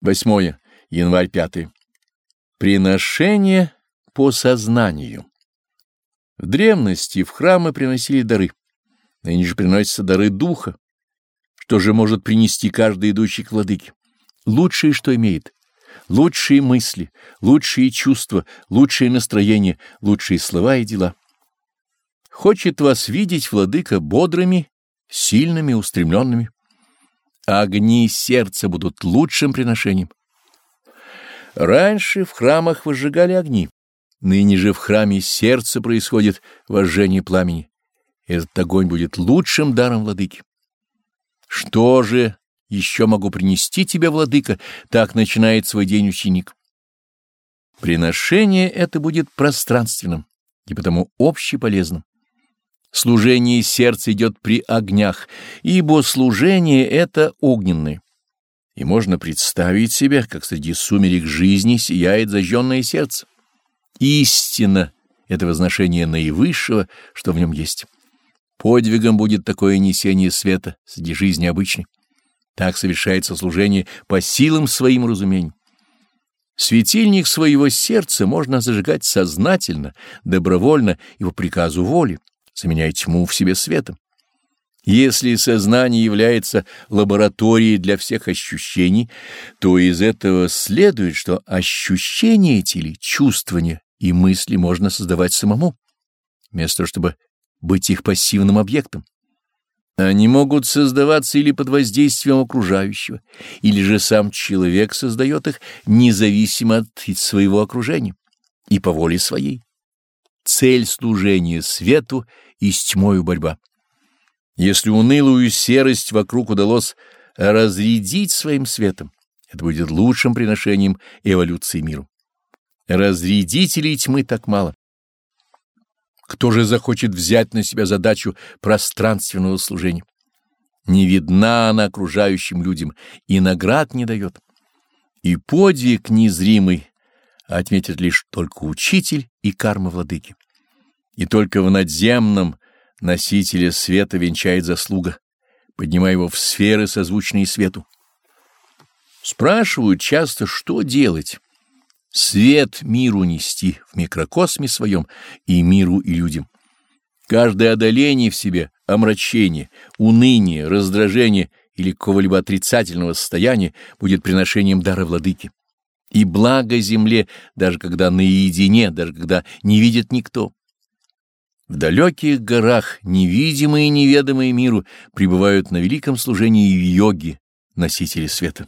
Восьмое. Январь 5. Приношение по сознанию. В древности в храмы приносили дары. Ныне же приносятся дары духа. Что же может принести каждый идущий к владыке? Лучшее, что имеет. Лучшие мысли, лучшие чувства, лучшее настроение, лучшие слова и дела. Хочет вас видеть, владыка, бодрыми, сильными, устремленными. Огни сердца будут лучшим приношением. Раньше в храмах возжигали огни, ныне же в храме сердца происходит вожжение пламени. Этот огонь будет лучшим даром владыки. Что же еще могу принести тебе, владыка? Так начинает свой день ученик. Приношение это будет пространственным и потому общеполезным. Служение сердца идет при огнях, ибо служение — это огненное. И можно представить себе, как среди сумерек жизни сияет зажженное сердце. Истина — это возношение наивысшего, что в нем есть. Подвигом будет такое несение света среди жизни обычной. Так совершается служение по силам своим разумению. Светильник своего сердца можно зажигать сознательно, добровольно и по приказу воли заменяя тьму в себе светом. Если сознание является лабораторией для всех ощущений, то из этого следует, что ощущения эти или чувствования и мысли можно создавать самому, вместо того, чтобы быть их пассивным объектом. Они могут создаваться или под воздействием окружающего, или же сам человек создает их независимо от своего окружения и по воле своей. Цель служения свету и с тьмою борьба. Если унылую серость вокруг удалось разрядить своим светом, это будет лучшим приношением эволюции миру. Разрядителей тьмы так мало. Кто же захочет взять на себя задачу пространственного служения? Не видна она окружающим людям и наград не дает. И подвиг незримый отметит лишь только учитель и карма владыки. И только в надземном носителе света венчает заслуга, поднимая его в сферы, созвучные свету. Спрашивают часто, что делать. Свет миру нести в микрокосме своем и миру и людям. Каждое одоление в себе, омрачение, уныние, раздражение или какого-либо отрицательного состояния будет приношением дара владыки и благо земле, даже когда наедине, даже когда не видит никто. В далеких горах невидимые и неведомые миру пребывают на великом служении йоги, носители света.